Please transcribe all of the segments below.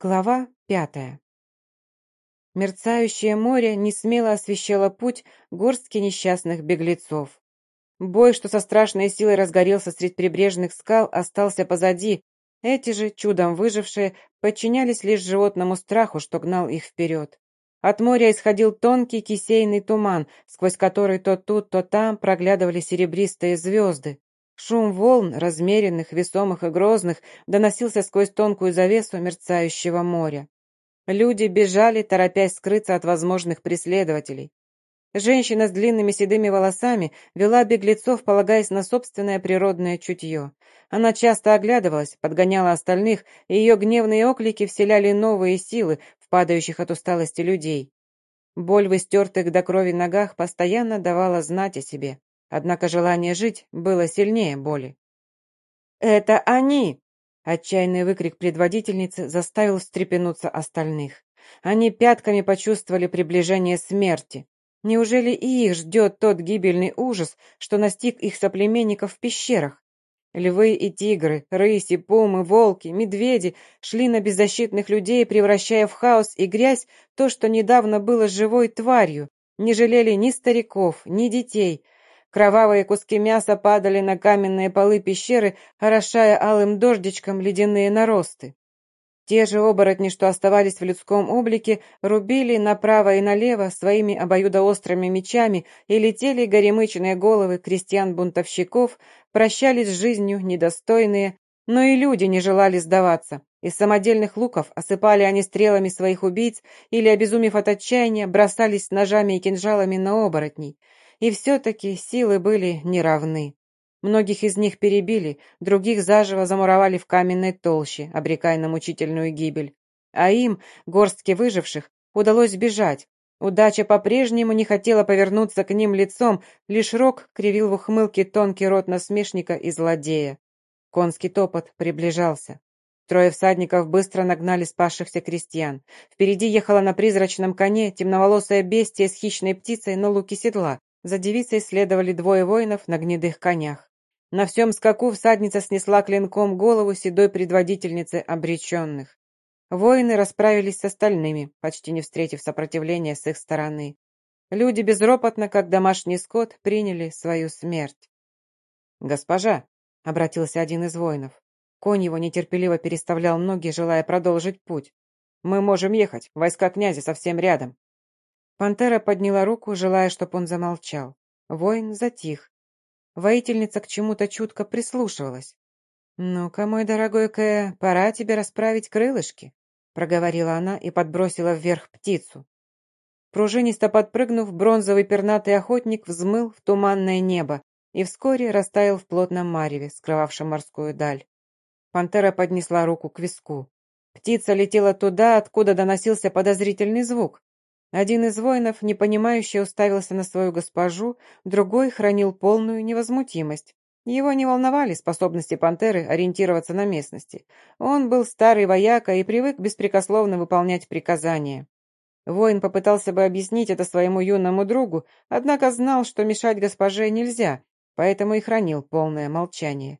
Глава пятая. Мерцающее море не смело освещало путь горстки несчастных беглецов. Бой, что со страшной силой разгорелся среди прибрежных скал, остался позади. Эти же, чудом выжившие, подчинялись лишь животному страху, что гнал их вперед. От моря исходил тонкий кисейный туман, сквозь который то тут, то там проглядывали серебристые звезды. Шум волн, размеренных, весомых и грозных, доносился сквозь тонкую завесу мерцающего моря. Люди бежали, торопясь скрыться от возможных преследователей. Женщина с длинными седыми волосами вела беглецов, полагаясь на собственное природное чутье. Она часто оглядывалась, подгоняла остальных, и ее гневные оклики вселяли новые силы в падающих от усталости людей. Боль в истертых до крови ногах постоянно давала знать о себе. Однако желание жить было сильнее боли. «Это они!» Отчаянный выкрик предводительницы заставил встрепенуться остальных. Они пятками почувствовали приближение смерти. Неужели и их ждет тот гибельный ужас, что настиг их соплеменников в пещерах? Львы и тигры, рыси, пумы, волки, медведи шли на беззащитных людей, превращая в хаос и грязь то, что недавно было живой тварью. Не жалели ни стариков, ни детей, Кровавые куски мяса падали на каменные полы пещеры, орошая алым дождичком ледяные наросты. Те же оборотни, что оставались в людском облике, рубили направо и налево своими обоюдоострыми мечами и летели горемычные головы крестьян-бунтовщиков, прощались с жизнью недостойные, но и люди не желали сдаваться. Из самодельных луков осыпали они стрелами своих убийц или, обезумев от отчаяния, бросались ножами и кинжалами на оборотней. И все-таки силы были неравны. Многих из них перебили, других заживо замуровали в каменной толще, обрекая на мучительную гибель. А им, горстке выживших, удалось бежать. Удача по-прежнему не хотела повернуться к ним лицом, лишь рог кривил в ухмылке тонкий рот насмешника и злодея. Конский топот приближался. Трое всадников быстро нагнали спасшихся крестьян. Впереди ехала на призрачном коне темноволосая бестия с хищной птицей на луке седла. За девицей следовали двое воинов на гнедых конях. На всем скаку всадница снесла клинком голову седой предводительницы обреченных. Воины расправились с остальными, почти не встретив сопротивления с их стороны. Люди безропотно, как домашний скот, приняли свою смерть. «Госпожа», — обратился один из воинов, конь его нетерпеливо переставлял ноги, желая продолжить путь. «Мы можем ехать, войска князя совсем рядом». Пантера подняла руку, желая, чтобы он замолчал. Воин затих. Воительница к чему-то чутко прислушивалась. «Ну-ка, мой дорогой Кэ, пора тебе расправить крылышки», проговорила она и подбросила вверх птицу. Пружинисто подпрыгнув, бронзовый пернатый охотник взмыл в туманное небо и вскоре растаял в плотном мареве, скрывавшем морскую даль. Пантера поднесла руку к виску. Птица летела туда, откуда доносился подозрительный звук. Один из воинов, непонимающе, уставился на свою госпожу, другой хранил полную невозмутимость. Его не волновали способности пантеры ориентироваться на местности. Он был старый вояка и привык беспрекословно выполнять приказания. Воин попытался бы объяснить это своему юному другу, однако знал, что мешать госпоже нельзя, поэтому и хранил полное молчание.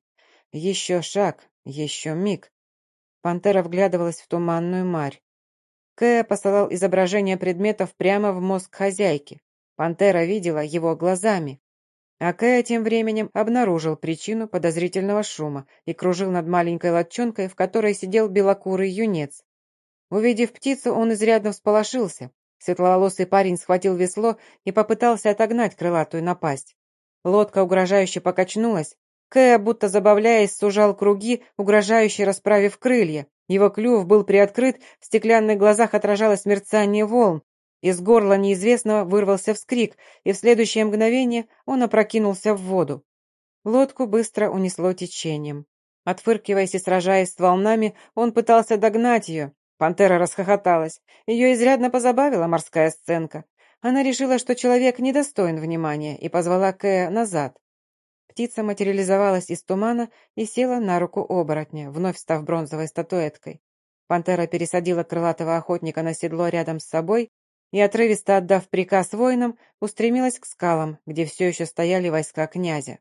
Еще шаг, еще миг. Пантера вглядывалась в туманную марь. Кэя посылал изображение предметов прямо в мозг хозяйки. Пантера видела его глазами. А Кэя тем временем обнаружил причину подозрительного шума и кружил над маленькой лодчонкой, в которой сидел белокурый юнец. Увидев птицу, он изрядно всполошился. Светловолосый парень схватил весло и попытался отогнать крылатую напасть. Лодка угрожающе покачнулась. Кэя, будто забавляясь, сужал круги, угрожающе расправив крылья. Его клюв был приоткрыт, в стеклянных глазах отражалось мерцание волн. Из горла неизвестного вырвался вскрик, и в следующее мгновение он опрокинулся в воду. Лодку быстро унесло течением. Отфыркиваясь и сражаясь с волнами, он пытался догнать ее. Пантера расхохоталась. Ее изрядно позабавила морская сценка. Она решила, что человек недостоин внимания, и позвала Кэя назад. Птица материализовалась из тумана и села на руку оборотня, вновь став бронзовой статуэткой. Пантера пересадила крылатого охотника на седло рядом с собой и, отрывисто отдав приказ воинам, устремилась к скалам, где все еще стояли войска князя.